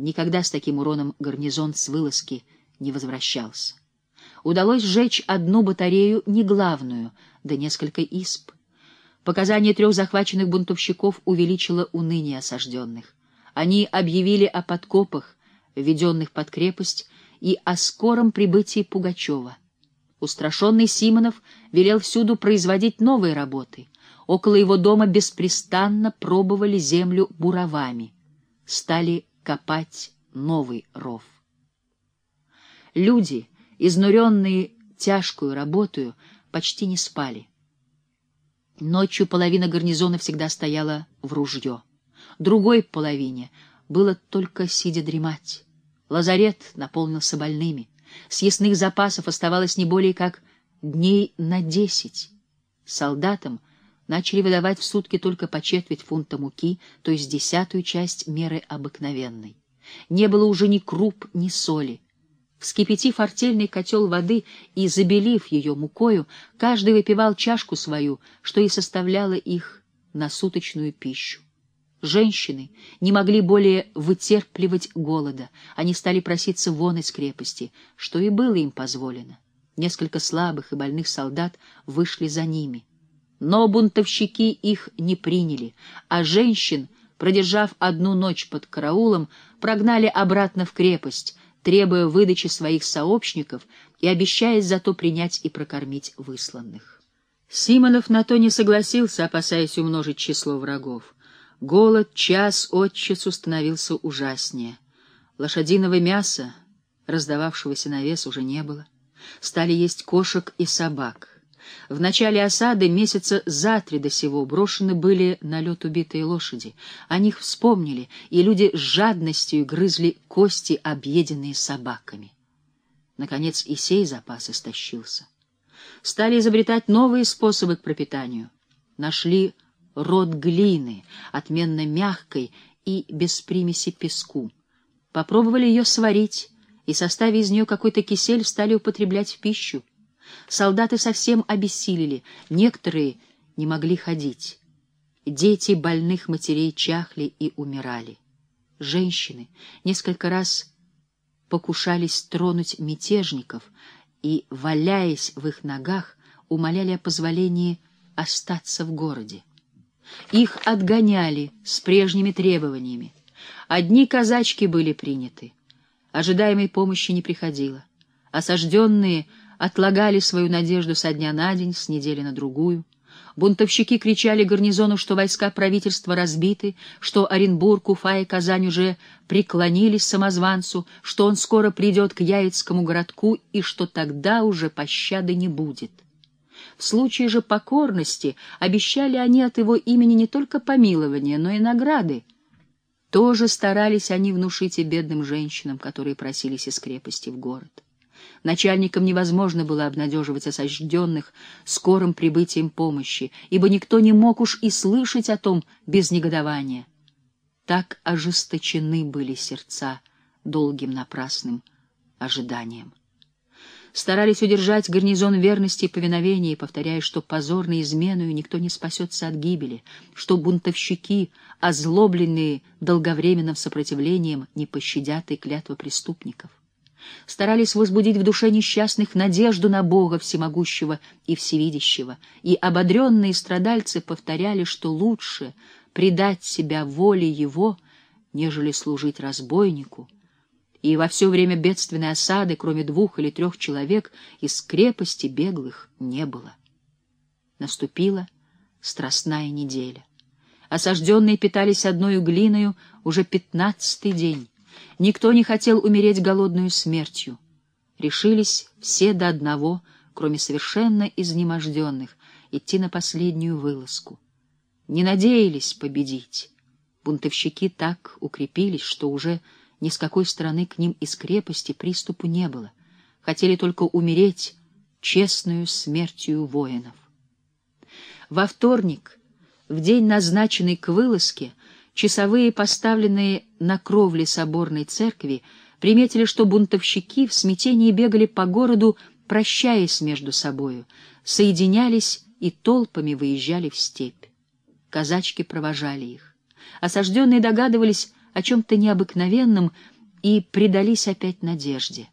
Никогда с таким уроном гарнизон с вылазки не возвращался. Удалось сжечь одну батарею, не главную, да несколько исп. Показания трех захваченных бунтовщиков увеличило уныние осажденных. Они объявили о подкопах, введенных под крепость, и о скором прибытии Пугачева. Устрашенный Симонов велел всюду производить новые работы. Около его дома беспрестанно пробовали землю буровами. Стали копать новый ров. Люди, изнуренные тяжкую работою, почти не спали. Ночью половина гарнизона всегда стояла в ружье. Другой половине было только сидя дремать. Лазарет наполнился больными. Съестных запасов оставалось не более как дней на десять. Солдатам начали выдавать в сутки только по четверть фунта муки, то есть десятую часть меры обыкновенной. Не было уже ни круп, ни соли. Вскипятив артельный котел воды и забелив ее мукою, каждый выпивал чашку свою, что и составляло их на суточную пищу. Женщины не могли более вытерпливать голода, они стали проситься вон из крепости, что и было им позволено. Несколько слабых и больных солдат вышли за ними. Но бунтовщики их не приняли, а женщин, продержав одну ночь под караулом, прогнали обратно в крепость, требуя выдачи своих сообщников и обещаясь зато принять и прокормить высланных. Симонов на то не согласился, опасаясь умножить число врагов. Голод час от часу становился ужаснее. Лошадиного мяса, раздававшегося на вес, уже не было. Стали есть кошек и собак. В начале осады, месяца за три до сего, брошены были на лед убитые лошади. О них вспомнили, и люди с жадностью грызли кости, объеденные собаками. Наконец и сей запас истощился. Стали изобретать новые способы к пропитанию. Нашли род глины, отменно мягкой и без примеси песку. Попробовали ее сварить, и, составив из нее какой-то кисель, стали употреблять в пищу. Солдаты совсем обессилели, некоторые не могли ходить. Дети больных матерей чахли и умирали. Женщины несколько раз покушались тронуть мятежников и, валяясь в их ногах, умоляли о позволении остаться в городе. Их отгоняли с прежними требованиями. Одни казачки были приняты. Ожидаемой помощи не приходило. Осажденные отлагали свою надежду со дня на день, с недели на другую. Бунтовщики кричали гарнизону, что войска правительства разбиты, что Оренбург, Уфа и Казань уже преклонились самозванцу, что он скоро придет к Яицкому городку и что тогда уже пощады не будет. В случае же покорности обещали они от его имени не только помилование, но и награды. Тоже старались они внушить и бедным женщинам, которые просились из крепости в город. Начальникам невозможно было обнадеживать осажденных скорым прибытием помощи, ибо никто не мог уж и слышать о том без негодования. Так ожесточены были сердца долгим напрасным ожиданием. Старались удержать гарнизон верности и повиновения, повторяя, что позорной изменою никто не спасется от гибели, что бунтовщики, озлобленные долговременным сопротивлением, не пощадят и клятва преступников старались возбудить в душе несчастных надежду на Бога всемогущего и всевидящего, и ободренные страдальцы повторяли, что лучше предать себя воле Его, нежели служить разбойнику, и во все время бедственной осады, кроме двух или трех человек, из крепости беглых не было. Наступила страстная неделя. Осажденные питались одной глиною уже пятнадцатый день. Никто не хотел умереть голодную смертью. Решились все до одного, кроме совершенно изнеможденных, идти на последнюю вылазку. Не надеялись победить. Бунтовщики так укрепились, что уже ни с какой стороны к ним из крепости приступу не было. Хотели только умереть честную смертью воинов. Во вторник, в день, назначенный к вылазке, часовые, поставленные на кровле соборной церкви, приметили, что бунтовщики в смятении бегали по городу, прощаясь между собою, соединялись и толпами выезжали в степь. Казачки провожали их. Осажденные догадывались о чем-то необыкновенном и предались опять надежде.